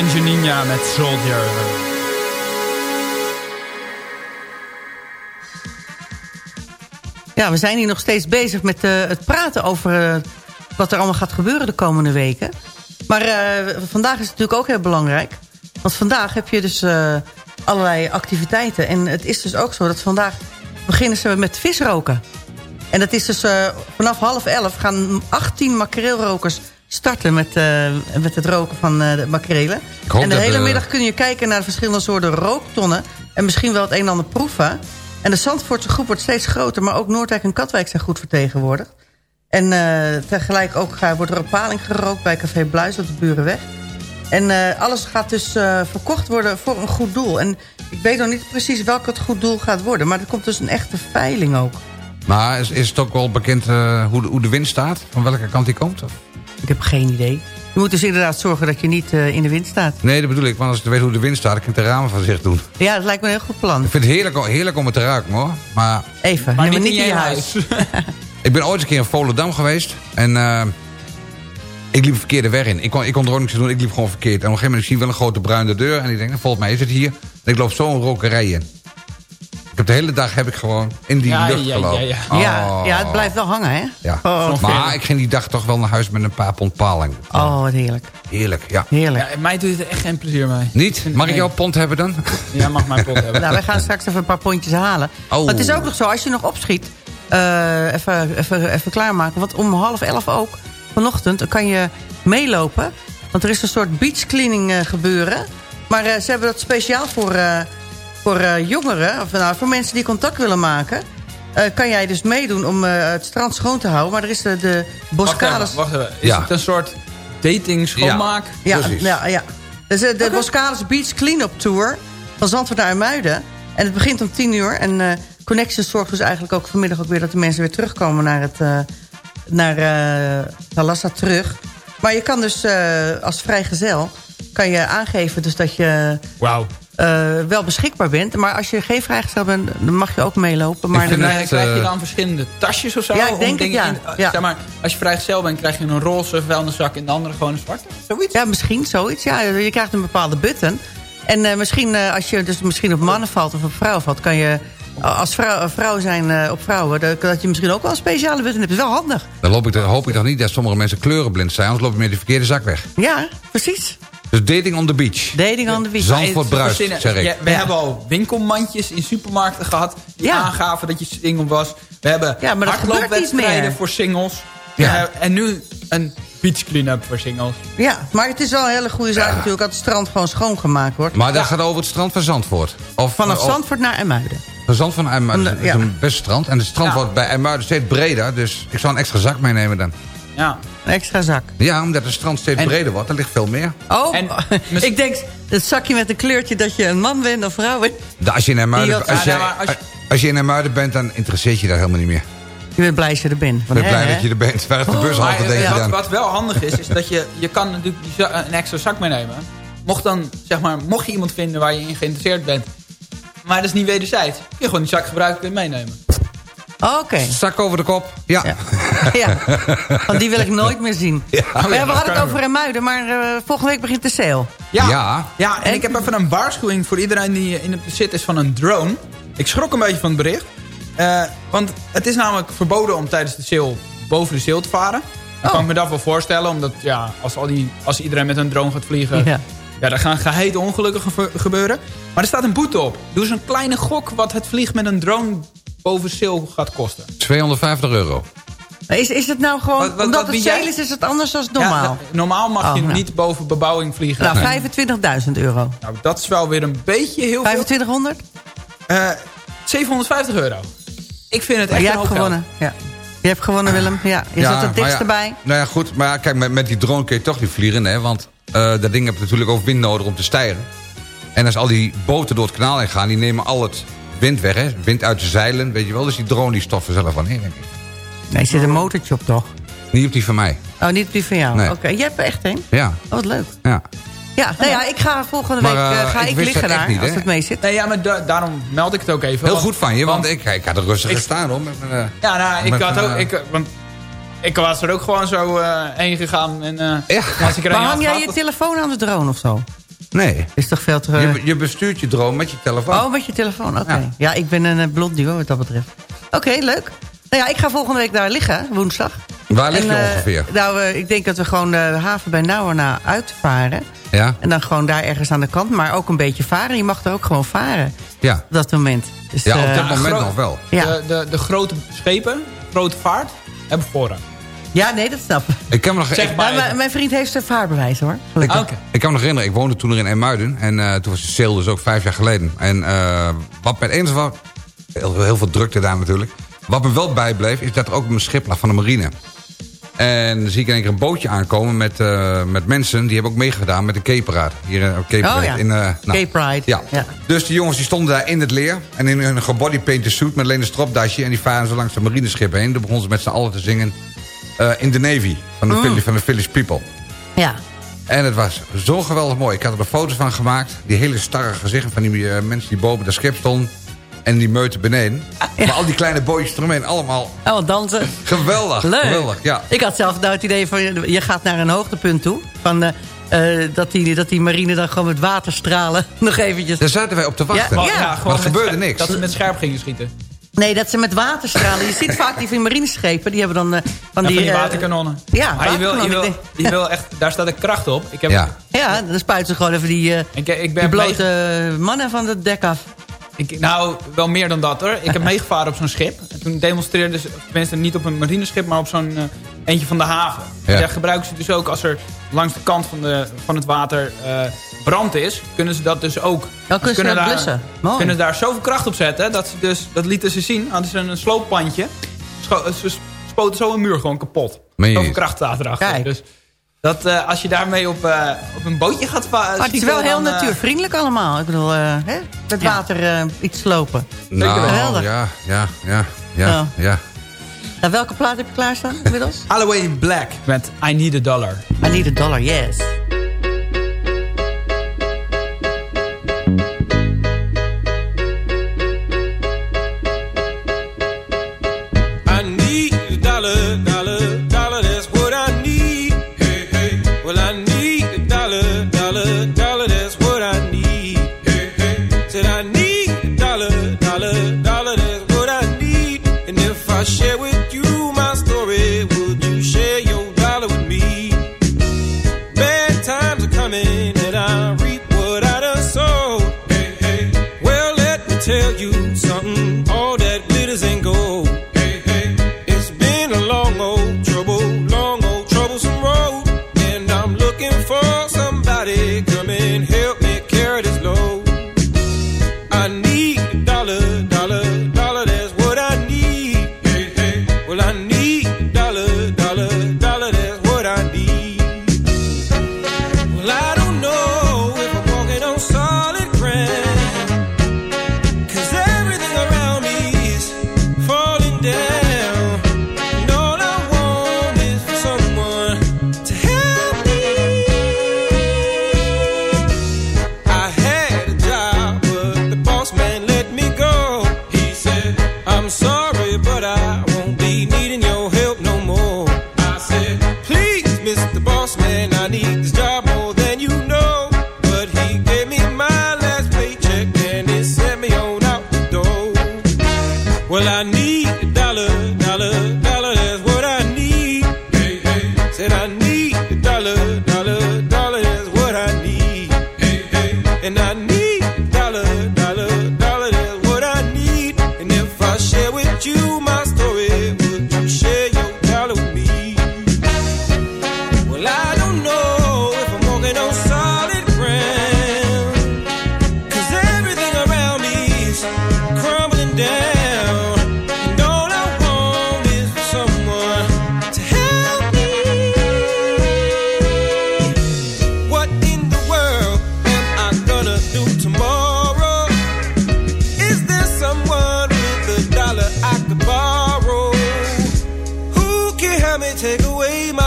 Ninja met Soldier. Ja, we zijn hier nog steeds bezig met eh, het praten over eh, wat er allemaal gaat gebeuren de komende weken. Maar eh, vandaag is het natuurlijk ook heel belangrijk. Want vandaag heb je dus allerlei activiteiten. En het is dus ook zo dat vandaag beginnen ze met visroken. En dat is dus vanaf half elf gaan 18 makreelrokers starten met, eh, met het roken van eh, de makrelen. En de hele middag kun je kijken naar de verschillende soorten rooktonnen. En misschien wel het een en ander proeven. En de Zandvoortse groep wordt steeds groter. Maar ook Noordwijk en Katwijk zijn goed vertegenwoordigd. En eh, tegelijk ook wordt er op paling gerookt bij Café Bluis op de Burenweg. En alles gaat dus verkocht worden voor een goed doel. En ik weet nog niet precies welk het goed doel gaat worden. Maar er komt dus een echte veiling ook. Maar is, is het ook wel bekend hoe, de, hoe de wind staat? Van welke kant die komt? Of? Ik heb geen idee. Je moet dus inderdaad zorgen dat je niet eh, in de wind staat. Nee, dat bedoel ik. Want als ik weet hoe de wind staat, dan kan ik de ramen van zich doen. Ja, dat lijkt me een heel goed plan. Ik vind het heerlijk, om- heerlijk om het te ruiken, hoor. Maar Even, Maar maar niet niet in je huis. [LAUGHS] ik ben ooit eens een keer in Volendam geweest. En eh, ik liep de verkeerde weg in. Ik kon, ik kon er ook niks aan doen. Ik liep gewoon verkeerd. En op een gegeven moment zie ik wel een grote bruine deur. En ik denk, nou, volgens mij is het hier. En ik loop zo een rokerij in. Ik heb de hele dag heb ik gewoon in die Ja, lucht ja, gelopen. ja, ja. Ja, Oh. ja, het blijft wel hangen, hè? Ja. Oh, maar ik ging die dag toch wel naar huis met een paar pond paling. Oh, wat heerlijk. Heerlijk, ja. Heerlijk. Ja, mij doet het echt geen plezier mee. Niet? Mag ik jouw pond hebben dan? Ja, mag mijn pot [LAUGHS] hebben. Nou, wij gaan straks even een paar pondjes halen. Oh. Maar het is ook nog zo, als je nog opschiet... eh, even, even, even klaarmaken. Want om half elf ook, vanochtend, kan je meelopen. Want er is een soort beachcleaning eh, gebeuren. Maar eh, ze hebben dat speciaal voor, eh, voor eh, jongeren... of nou, voor mensen die contact willen maken... eh, kan jij dus meedoen om eh, het strand schoon te houden. Maar er is de, de Wacht Boscalis... even, wacht even. Is Ja. het een soort dating schoonmaak? Ja, Precies. ja, ja. Dus de Boscalis Beach Clean-up Tour van Zandvoort naar Muiden. En het begint om 10 uur. En eh Connections zorgt dus eigenlijk ook vanmiddag ook weer... dat de mensen weer terugkomen naar, het, eh, naar, eh, naar Lassa terug. Maar je kan dus eh, als vrijgezel... kan je aangeven dus dat je Wauw. Eh, wel beschikbaar bent. Maar als je geen vrijgezel bent, dan mag je ook meelopen. Maar dan- het- krijg je eh, dan verschillende tasjes of zo? Ja, ik denk het, ja. in- Ja. Zeg maar, als je vrijgezel bent, krijg je een roze vuilniszak... en de andere gewoon een zwarte? Zoiets? Ja, misschien zoiets. Ja, je krijgt een bepaalde button. En eh, misschien eh, als je dus misschien op mannen valt of op vrouwen valt... kan je als vrouw, vrouw zijn eh, op vrouwen... Dat, je misschien ook wel een speciale button hebt. Dat is wel handig. Dan loop ik, dan hoop ik toch niet dat sommige mensen kleurenblind zijn. Anders loop ik met de verkeerde zak weg. Ja, precies. Dus dating on the beach. Dating on the beach. Zandvoort bruist, Verzinnen. zeg ik. Ja, we Ja. hebben al winkelmandjes in supermarkten gehad... die Ja. aangaven dat je single was. We hebben Ja, maar dat gebeurt niet hardloopwedstrijden voor singles. Ja. En nu een beach clean-up voor singles. Ja, maar het is wel een hele goede zaak natuurlijk... dat het strand gewoon schoongemaakt wordt. Maar dat gaat over het strand van Zandvoort. Of, Vanaf of- Zandvoort naar Emuiden. Van Zand van IJmuiden. Is ja. een best strand. En het strand Ja. wordt bij IJmuiden steeds breder. Dus ik zou een extra zak meenemen dan. Ja. Een extra zak. Ja, omdat het strand steeds En- breder wordt. Er ligt veel meer. Oh, En- [LAUGHS] ik denk het zakje met een kleurtje... dat je een man bent of vrouw bent. Als je in IJmuiden, Die als, jij- je- als je in IJmuiden bent, dan interesseert je dat helemaal niet meer. Je bent blij dat je er bent. Ik ben blij hè? dat je er bent. Waar de bus Maar, altijd, denk eh, wat, dan. wat wel handig is, is dat je, je kan natuurlijk een extra zak meenemen. Mocht, dan, zeg maar, mocht je iemand vinden waar je in geïnteresseerd bent, maar dat is niet wederzijds, kun je gewoon die zak gebruiken en meenemen. Oké. Zak over de kop. Ja. Ja. ja, want die wil ik nooit meer zien. Ja. we hadden het over Emuiden, maar eh, volgende week begint de sale. Ja, Ja. ja. en ik heb even een waarschuwing voor iedereen die in het bezit is van een drone. Ik schrok een beetje van het bericht. Eh, want het is namelijk verboden om tijdens de sale boven de sale te varen. Dan Oh. kan ik me dat wel voorstellen, omdat ja, als, al die, als iedereen met een drone gaat vliegen... Ja. Ja, daar gaan gehete ongelukken gebeuren. Maar er staat een boete op. Doe eens een kleine gok wat het vliegen met een drone boven sale gaat kosten. 250 euro. Is, is het nou gewoon, Wat- wat- omdat wat het sale is, is het anders dan normaal? Ja, normaal mag Oh, je nou. niet boven bebouwing vliegen. nou, Nee. 25.000 euro. Nou, dat is wel weer een beetje heel veel. 2500? Eh, 750 euro. Ik vind het Maar echt jij een hebt gewonnen. Ja. Je hebt gewonnen, Willem. Ja, je zat het ja, erbij. Nou ja, goed. Maar ja, kijk, met, met die drone kun je toch niet vliegen. Hè, want eh, dat ding heeft natuurlijk ook wind nodig om te stijgen. En als al die boten door het kanaal heen gaan... die nemen al het wind weg. Hè, wind uit de zeilen, weet je wel. Dus die drone die stoffen zelf van denk ik. Nee, er zit een motortje op, toch? Niet op die van mij. Oh, niet op die van jou. Nee. Oké, jij hebt er echt een? Ja, Oh, wat leuk. ja. Ja, nou ja, ik ga volgende Maar, week eh, eh, ga ik liggen daar, niet, als het mee zit. Nee, ja, maar da- daarom meld ik het ook even. Heel want- goed van je, want ik, ik had er rustig gestaan hoor. Met, eh, Ja, nou, ik had ook... Ik, want ik was er ook gewoon zo eh, heen gegaan. En, eh, als ik er Maar hang jij je telefoon aan de drone of zo? Nee. Is toch veel te... Je, je bestuurt je droom met je telefoon. Oh, met je telefoon, oké. Ja. ik ben een uh, blondie hoor, wat dat betreft. Oké, leuk. Nou ja, ik ga volgende week daar liggen, woensdag. Waar lig je En, eh, ongeveer? Nou, eh, ik denk dat we gewoon de haven bij Nauwerna uitvaren. Ja? En dan gewoon daar ergens aan de kant, maar ook een beetje varen. Je mag er ook gewoon varen Ja. op dat moment. Dus, Ja, op eh, dit moment nog wel. Ja. de, de, de grote schepen, grote vaart, hebben voorrang. Ja, nee, dat snap ik. Ik kan me nog, Zeg ik, maar. Nou, mijn, vriend heeft een vaarbewijs hoor. ik, Gelukkig. Oké. ik kan me nog herinneren, ik woonde toen er in Emuiden. En eh, toen was de sale dus ook vijf jaar geleden. En eh, wat met eens was, heel, heel veel drukte daar natuurlijk. Wat me wel bijbleef, is dat er ook een schip lag van de marine. En dan zie ik in één keer een bootje aankomen met, eh, met mensen... die hebben ook meegedaan met de Cape. Hier op Cape Oh ja, in, nou, Cape Pride. Ja. Ja. Dus die jongens die stonden daar in het leer. En in hun gebodypainted suit met alleen een stropdasje. En die varen zo langs de marineschip heen. Toen begonnen ze met z'n allen te zingen... eh, in the Navy van de, Mm. Van de Village People. Ja. En het was zo geweldig mooi. Ik had er de foto's van gemaakt. Die hele starre gezichten van die eh, mensen die boven dat schip stonden. En die meuten beneden. Maar al die kleine bootjes eromheen. Allemaal Oh, dansen. geweldig. Leuk. Geweldig, ja. Ik had zelf nou het idee van, je gaat naar een hoogtepunt toe. Van, eh, dat, die, dat die marine dan gewoon met waterstralen [LAUGHS] nog eventjes... Daar zaten wij op te wachten. Ja, Maar ja. Maar er gebeurde niks. Dat ze met scherp gingen schieten. Nee, dat ze met waterstralen... Je ziet vaak die van marineschepen, die hebben dan... eh, van, die, die, van die eh, waterkanonnen. ja, maar je wil, je, wil, je wil echt, daar staat een kracht op. Ik, heb, Ja. Ja, dan spuiten ze gewoon even die, eh, ik, ik die ben blote mannen van het dek af. Ik, nou, wel meer dan dat hoor. Ik heb meegevaren op zo'n schip. En toen demonstreerden ze, tenminste niet op een marineschip, maar op zo'n eentje van de haven. Ja. En daar gebruiken ze dus ook als er langs de kant van, de, van het water eh, brand is, kunnen ze dat dus ook. Dan kunnen ze dat daar, blussen. Mooi. kunnen daar zoveel kracht op zetten, dat ze dus, dat lieten ze zien, hadden ze een slooppandje. Scho- ze spoten zo een muur gewoon kapot. Meen Zoveel kracht staat erachter. Kijk. Dus dat, eh, als je daarmee op, eh, op een bootje gaat Maar het is wel heel dan, eh, natuurvriendelijk allemaal. Ik bedoel, eh, hè? met Ja. water eh, iets slopen. Nou, Geweldig. ja, ja, ja, ja, Ja. ja. Nou, welke plaat heb je klaarstaan inmiddels? Holloway Black met I Need a Dollar. I need a dollar, yes.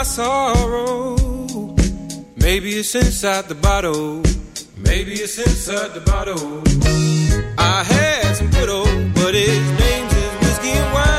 Sorrow? Maybe it's inside the bottle. Maybe it's inside the bottle. I had some good old, but his name's is whiskey and wine.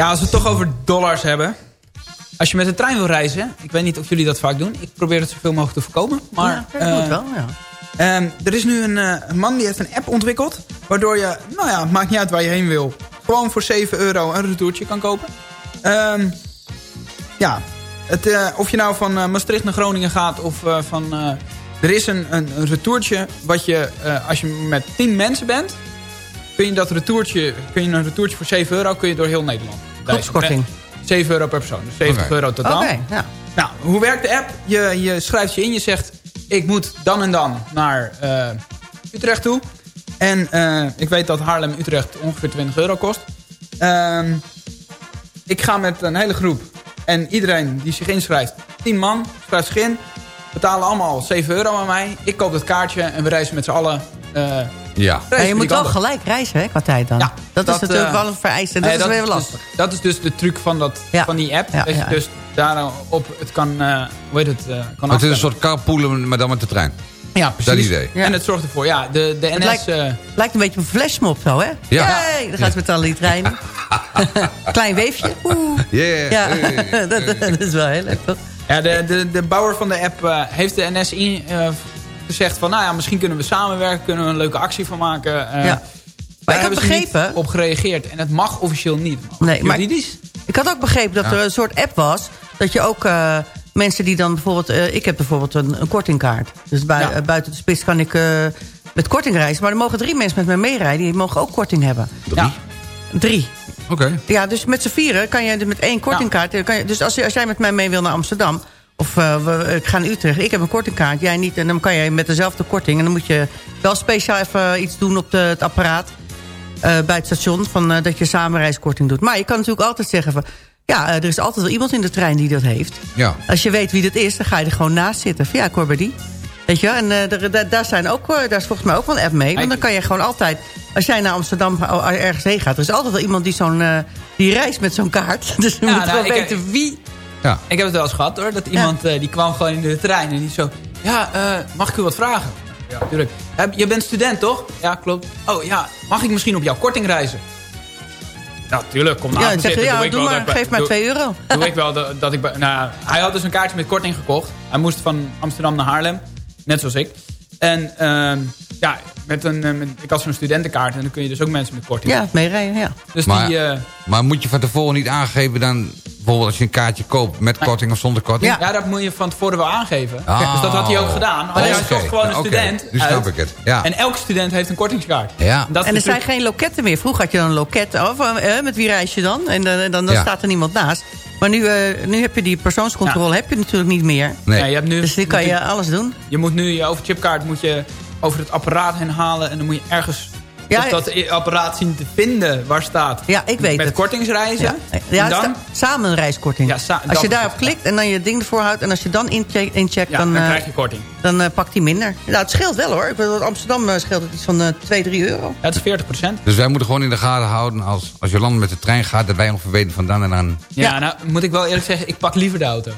Ja, als we het toch over dollars hebben. Als je met de trein wil reizen. Ik weet niet of jullie dat vaak doen. Ik probeer het zoveel mogelijk te voorkomen. Maar, Ja, dat moet eh, wel, ja. ehm, er is nu een, eh, een man die heeft een app ontwikkeld. Waardoor je, nou ja, het maakt niet uit waar je heen wil. Gewoon voor 7 euro een retourtje kan kopen. Ehm, ja, het, eh, of je nou van Maastricht naar Groningen gaat of van... er is een, een, een retourtje wat je, als je met 10 mensen bent... kun je, dat retourtje, kun je een retourtje voor 7 euro kun je door heel Nederland. Groepskorting. Met 7 euro per persoon, dus 70 Oké. euro totaal. Oké, ja. Nou, hoe werkt de app? Je, je schrijft je in, je zegt... ik moet dan en dan naar eh, Utrecht toe. En eh, ik weet dat Haarlem-Utrecht ongeveer 20 euro kost. Ehm, ik ga met een hele groep. En iedereen die zich inschrijft, 10 man, schrijft zich in. Betalen allemaal 7 euro aan mij. Ik koop het kaartje en we reizen met z'n allen... Ja. Maar je moet wel gelijk reizen hè, qua tijd dan. Ja, dat, is natuurlijk eh, wel een vereiste. en Dat nee, is weer dus- lastig. dat is dus de truc van, dat, Ja. van die app. Ja, dat je ja. dus daarop het kan, eh hoe heet het, eh, kan het is een soort carpoolen, maar dan met de trein. Ja, precies. Dat idee. Ja. En het zorgt ervoor, ja, de, de NS... Het lijkt, eh, lijkt een beetje een flashmob zo, hè? Ja. Hey, dan gaat ze met al die treinen. [LAUGHS] Klein weefje. Oeh. Yeah. Ja, Hey. [LAUGHS] dat, dat is wel heel leuk, toch? ja, de, de, de bouwer van de app eh, heeft de NS in, eh, gezegd van... nou ja, misschien kunnen we samenwerken, kunnen we een leuke actie van maken. Eh, Ja. Daar ik had begrepen- op gereageerd. En het mag officieel niet. Nee, maar Juridisch? ik had ook begrepen dat Ja. er een soort app was... dat je ook eh, mensen die dan bijvoorbeeld... eh, ik heb bijvoorbeeld een, een kortingkaart. Dus Ja. eh, buiten de spits kan ik eh, met korting reizen. Maar er mogen drie mensen met mij meerijden. Die mogen ook korting hebben. Ja. Drie. Oké. Ja, dus met z'n vieren kan je met één kortingkaart... Kan je, dus als, als jij met mij mee wil naar Amsterdam... of eh, we, ik ga naar Utrecht, ik heb een kortingkaart, jij niet... en dan kan jij met dezelfde korting... en dan moet je wel speciaal even iets doen op de, het apparaat... eh, bij het station, van, eh, dat je samenreiskorting doet. Maar je kan natuurlijk altijd zeggen van... ja, eh, er is altijd wel iemand in de trein die dat heeft. Ja. Als je weet wie dat is, dan ga je er gewoon naast zitten. Van, ja, ik hoor bij die. Weet je, wel? en eh, daar- zijn ook, eh, daar is volgens mij ook wel een app mee. Want dan kan je gewoon altijd, als jij naar Amsterdam ergens heen gaat... er is altijd wel iemand die, zo'n eh, die reist met zo'n kaart. [LAUGHS] Dus we Ja, moeten nou, wel ik- weten wie... Ja. Ik heb het wel eens gehad hoor. Dat iemand eh, die kwam gewoon in de trein en die zo... Ja, eh, mag ik u wat vragen? Ja, natuurlijk. je bent student toch? Ja, klopt. Oh ja, mag ik misschien op jouw korting reizen? Ja, tuurlijk. Kom naar Ja, me dan zeg ja, ik doe wel maar, dat geef maar doe- 2 euro. [LAUGHS] Doe ik wel dat, dat ik... bij- Nou, hij had dus een kaartje met korting gekocht. Hij moest van Amsterdam naar Haarlem. Net zoals ik. En ehm, ja, met een, eh, met- ik had zo'n studentenkaart. En dan kun je dus ook mensen met korting. Ja, meerijden, ja. Dus Maar, die... eh, maar moet je van tevoren niet aangeven dan... bijvoorbeeld als je een kaartje koopt met korting of zonder korting? Ja. dat moet je van tevoren wel aangeven. Oh. Dus dat had hij ook gedaan. Alleen hij zocht gewoon een student Nu snap uit. ik het. Ja. En elke student heeft een kortingskaart. Ja. En er zijn geen loketten meer. Vroeger had je dan een loket. Of, eh, met wie reis je dan? En dan, dan, dan Ja. staat er niemand naast. Maar nu, eh, nu heb je die persoonscontrole heb je natuurlijk niet meer. Nee. Ja, je, hebt nu, Dus nu kan je alles doen. je moet nu je overchipkaart moet je over het apparaat heen halen. En dan moet je ergens Ja, op dat apparaat zien te vinden waar staat. Ja, ik weet Met het. kortingsreizen. Ja, dan, samen een reiskorting. Ja, sa- als je daarop klikt en dan je ding ervoor houdt... en als je dan incheckt, incheckt ja, dan, dan eh, krijg je korting. dan eh, pakt hij minder. Nou, het scheelt wel hoor. Ik dat Amsterdam eh, scheelt het iets van eh 2, 3 euro. Ja, het is 40% Dus wij moeten gewoon in de gaten houden... als, als Jolande met de trein gaat... dat wij ongeveer weten van dan en dan... Ja, nou moet ik wel eerlijk zeggen, ik pak liever de auto.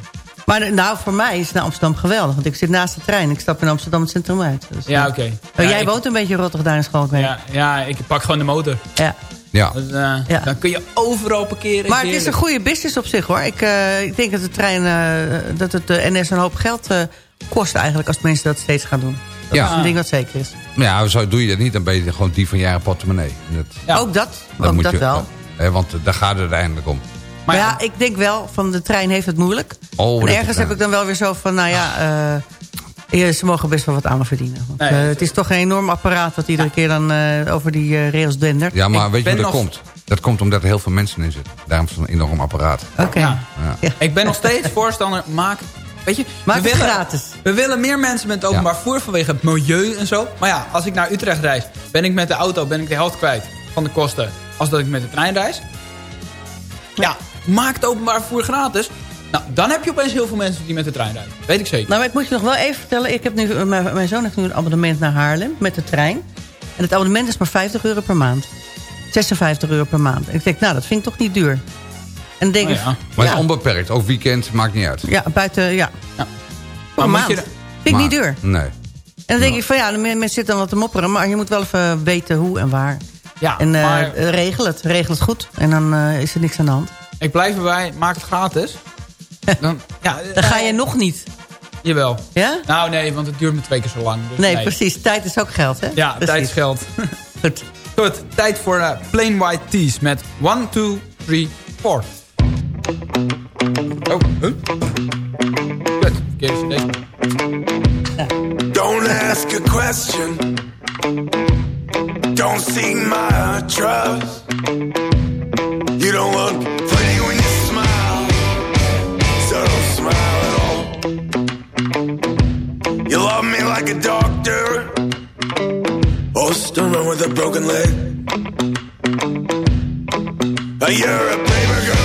Maar nou, voor mij is naar Amsterdam geweldig. Want ik zit naast de trein. Ik stap in Amsterdam het centrum uit. Dus, Ja, eh, oké. oh, Ja, jij ik- woont een beetje in Rotterdam in school, ik weet. Ja, ja, ik pak gewoon de motor. Ja. Ja. Dus, eh, Ja. Dan kun je overal parkeren. Maar het is een goede business op zich hoor. Ik, eh, ik denk dat de trein, eh, dat het de NS een hoop geld eh, kost eigenlijk als mensen dat steeds gaan doen. Dat Ja. is een ding wat zeker is. Maar ja, zo doe je dat niet. Dan ben je gewoon dief van je eigen portemonnee. Dat, Ja. Ook dat, dat ook moet dat je, wel. hè, want daar gaat het uiteindelijk om. Maar ja, ik denk wel, van de trein heeft het moeilijk. Oh, en ergens heb ik dan wel weer zo van, nou ja... eh, Ja, ze mogen best wel wat aan me verdienen. Want, Nee, eh, het is toch een enorm apparaat... wat iedere keer dan eh, over die eh, rails dendert. Ja, maar Ik weet je hoe dat nog- komt? Dat komt omdat er heel veel mensen in zitten. Daarom is het een enorm apparaat. Oké. Ja. Ja. Ik ben nog steeds voorstander, maak... Weet je, Maak we het willen, gratis. We willen meer mensen met het openbaar Ja. vervoer vanwege het milieu en zo. Maar ja, als ik naar Utrecht reis, ben ik met de auto ben ik de helft kwijt van de kosten. Als dat ik met de trein reis. Ja, maak het openbaar vervoer gratis. Nou, dan heb je opeens heel veel mensen die met de trein rijden. Weet ik zeker. Nou, maar ik moet je nog wel even vertellen. Ik heb nu, eh, mijn, mijn zoon heeft nu een abonnement naar Haarlem met de trein. En het abonnement is maar 50 euro per maand. 56 euro per maand. En ik denk, nou, dat vind ik toch niet duur. En denk Oh ik, ja. Maar het ja, is onbeperkt. Ook weekend, maakt niet uit. ja, buiten, ja. Ja. Moet maand. je Vind ik Maar- niet duur. Nee. En dan denk ik van ja, mensen zitten dan wat te mopperen. Maar je moet wel even weten hoe en waar. Ja, En maar regel het. Regel het goed. En dan eh, is er niks aan de hand. Ik blijf erbij, maak het gratis. [LAUGHS] Dan, ja, Dan ga je nog niet. Jawel. Ja? Nou nee, want het duurt me twee keer zo lang. dus Nee, precies. Tijd is ook geld, hè? Ja, Precies. tijd is geld. [LAUGHS] Goed. Goed, tijd voor eh, Plain White Tees met 1, 2, 3, 4. Oh, huh? Kut, verkeerde cd. Don't ask a question. Don't seek my trust. You don't look love me like a doctor. Or someone with a broken leg. You're a paper girl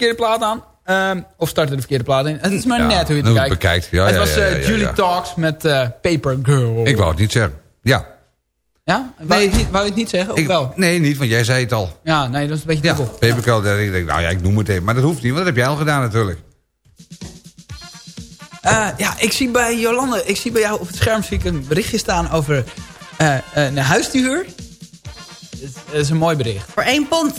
verkeerde plaat aan. Ehm, of starten de verkeerde plaat in. Het is maar Ja, net hoe je het je kijkt. het bekijkt. Ja, het ja, was ja, eh, Julie ja. Talks met eh, Paper Girl. Ik wou het niet zeggen. Ja. Ja? Wou je, het niet, wou je het niet zeggen? Of Ik, wel? nee, niet, want jij zei het al. Ja, nee, dat is een beetje Ja, dubbel. Papercall, daar ik denk, nou ja, ik noem het even. Maar dat hoeft niet, want dat heb jij al gedaan natuurlijk. Eh, ja, ik zie bij Jolande, ik zie bij jou op het scherm zie ik een berichtje staan over eh, eh, een huis te huur. Dat is, dat is een mooi bericht. Voor één pond.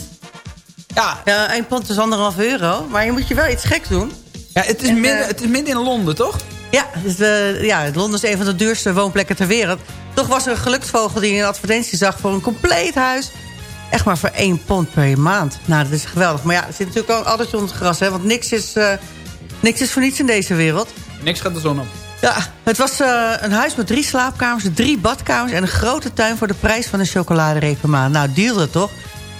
Ja. ja, 1 pond is anderhalf euro. Maar je moet je wel iets geks doen. Ja, het is, En, midden, eh, het is midden in Londen, toch? Ja, dus, eh, ja, Londen is een van de duurste woonplekken ter wereld. Toch was er een geluksvogel die een advertentie zag voor een compleet huis. Echt maar voor 1 pond per maand. Nou, dat is geweldig. Maar ja, er zit natuurlijk ook altijd onder het gras, hè. Want niks is, eh, niks is voor niets in deze wereld. Niks gaat de zon op. Ja, het was een huis met drie slaapkamers, drie badkamers... en een grote tuin voor de prijs van een chocoladereep per maand. Nou, dealde toch?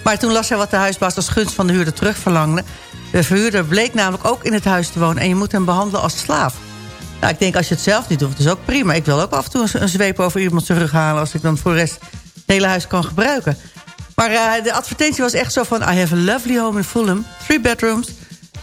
Maar toen las hij wat de huisbaas als gunst van de huurder terug verlangde. De verhuurder bleek namelijk ook in het huis te wonen... en je moet hem behandelen als slaaf. Nou, ik denk als je het zelf niet doet, is ook prima. Ik wil ook af en toe een, zweep over iemand zijn rug halen... als ik dan voor de rest het hele huis kan gebruiken. Maar eh, de advertentie was echt zo van... I have a lovely home in Fulham, three bedrooms,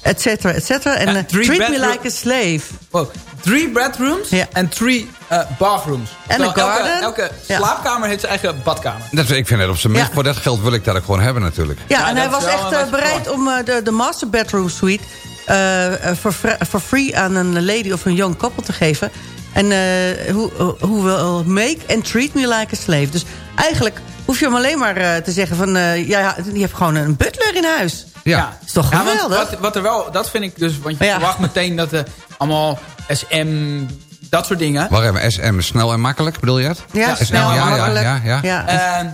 et cetera, et cetera. En Ja, eh, treat me like a slave. Wow. Drie bedrooms en drie eh, bathrooms. En een garden. Elke, elke Ja. slaapkamer heeft zijn eigen badkamer. Dat, ik vind het op zijn minst. Ja. Voor dat geld wil ik dat ook gewoon hebben natuurlijk. Ja, Ja, en hij was echt eh, bereid om eh, de, de master bedroom suite... voor fr- voor free aan een lady of een young couple te geven. En eh, hoe hoe will make and treat me like a slave. Dus eigenlijk hoef je hem alleen maar te zeggen van... ja, je hebt gewoon een butler in huis. Ja. Is toch Ja, want geweldig? wat, wat er wel, dat vind ik dus, want je Ja. verwacht meteen dat er allemaal SM, dat soort dingen. Waar hebben we SM snel en makkelijk, bedoel je het? ja, SM, snel, ja, ja, makkelijk. ja, ja. Eh,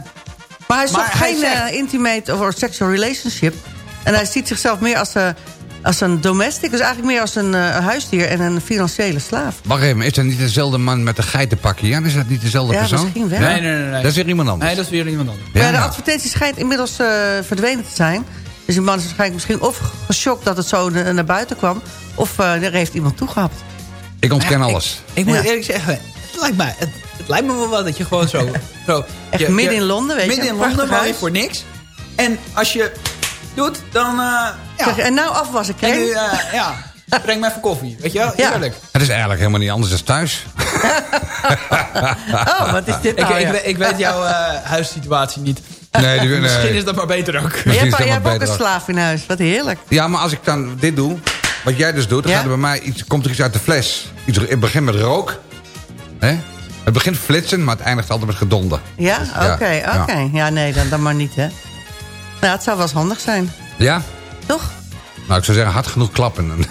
maar hij maar hij geen zegt- eh, intimate of sexual relationship. En hij ziet zichzelf meer als, eh, als een domestic. Dus eigenlijk meer als een eh, huisdier en een financiële slaaf. Wacht even, is dat niet dezelfde man met de geitenpakje? Ja, is dat niet dezelfde Ja, persoon? misschien wel. nee, nee, nee, nee. Dat is weer iemand anders. Nee, dat is weer iemand anders. Ja, Ja, de nou. advertentie schijnt inmiddels eh, verdwenen te zijn. Dus die man is waarschijnlijk misschien of geschokt dat het zo na- naar buiten kwam... of eh, er heeft iemand toegehapt. Ik ontken Ja, alles. Ik moet Ja. eerlijk zeggen, het lijkt, mij, het, het lijkt me wel wat dat je gewoon zo... [LAUGHS] zo Echt je- midden je- in Londen, weet je. Midden in Londen woon je voor niks. En als je doet, dan... eh, ja. Zeg, en nou afwassen, En Kreng. nu, eh, ja, breng me even koffie. Weet je wel? Ja. Eerlijk. Het is eigenlijk helemaal niet anders dan thuis. [LAUGHS] Oh, wat is dit Ik, nou? ik, ja. ik weet jouw eh, huissituatie niet. Nee, die, [LAUGHS] nee. Misschien is dat maar beter ook. Maar jij hebt, ook een slaaf in huis. Wat heerlijk. Ja, maar als ik dan dit doe, wat jij dus doet, dan Ja? gaat er bij mij iets, komt er iets uit de fles. Iets, het begint met rook. Hè? Het begint flitsen, maar het eindigt altijd met gedonder. Ja? Dus, ja, Oké, ja. oké. Ja, nee, dan, dan maar niet, hè. Nou, het zou wel eens handig zijn. Ja? Toch? Nou, ik zou zeggen, hard genoeg klappen. [LAUGHS]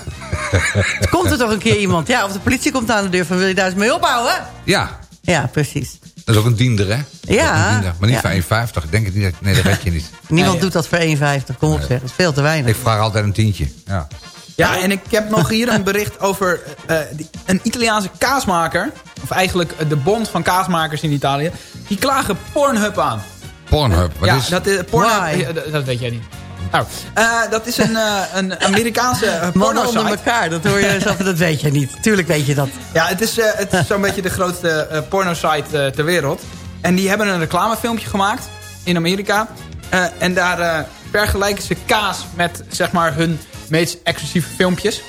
Komt er toch een keer iemand? Ja, of de politie komt aan de deur van... wil je daar eens mee ophouden? ja, Ja, precies. dat is ook een diender, hè? Ja. Diender, maar niet Ja. voor 1,50. Ik denk het niet. dat- Nee, dat weet je niet. [LAUGHS] Niemand Nee, doet dat voor 1,50. Kom op, zeg. Dat is veel te weinig. Ik vraag altijd een tientje. Ja. Ja, en ik heb nog hier een bericht over eh, die- een Italiaanse kaasmaker. Of eigenlijk eh, de bond van kaasmakers in Italië. Die klagen Pornhub aan. Pornhub, wat ja, is... dat is Pornhub. Why? ja, dat, dat weet jij niet. Nou, eh, dat is een, eh, een Amerikaanse uh, Mannen onder elkaar, dat hoor je [LAUGHS] zelf, dat weet je niet. Tuurlijk weet je dat. Ja, het is, eh, het is zo'n beetje de grootste eh, porno-site eh, ter wereld. En die hebben een reclamefilmpje gemaakt in Amerika. Eh, en daar eh, vergelijken ze kaas met zeg maar hun meest exclusieve filmpjes.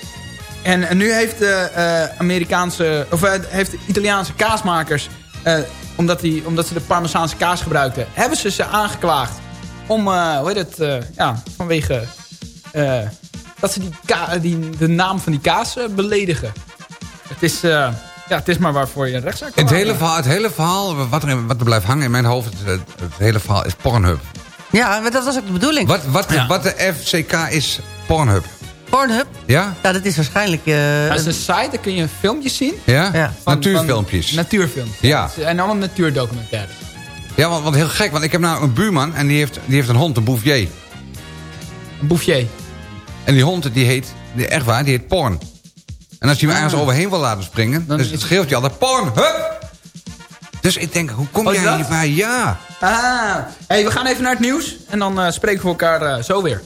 En, en nu heeft de eh, Amerikaanse, of eh, heeft de Italiaanse kaasmakers, eh, omdat, die, omdat ze de Parmezaanse kaas gebruikten, hebben ze ze aangeklaagd om, eh, hoe heet het, eh, ja, vanwege eh, dat ze die, ka- die, de naam van die kaas eh, beledigen. Het is, eh, ja, het is maar waarvoor je een rechtszaak kan Het hele, verhaal, het hele verhaal, wat er, wat er blijft hangen in mijn hoofd... Het, het, het hele verhaal is Pornhub. Ja, maar dat was ook de bedoeling. Wat, wat, wat de FCK is Pornhub. Pornhub? Ja? Ja, dat is waarschijnlijk... eh, Dat is een site, daar kun je filmpjes zien. Ja? Ja. Van- Natuurfilmpjes. van- natuurfilmpjes. Ja. En allemaal natuurdocumentaires. Ja, want, want heel gek, want ik heb nou een buurman en die heeft, die heeft een hond, een Bouvier. Een Bouffier. En die hond, die heet, die, echt waar, die heet Porn. En als hij me ergens overheen wil laten springen, dan Ah. is- schreeuwt hij altijd Porn, hup! Dus ik denk, hoe kom Oh, jij dat? hierbij? Ja. Ah, hey, we gaan even naar het nieuws. En dan eh, spreken we elkaar eh, zo weer.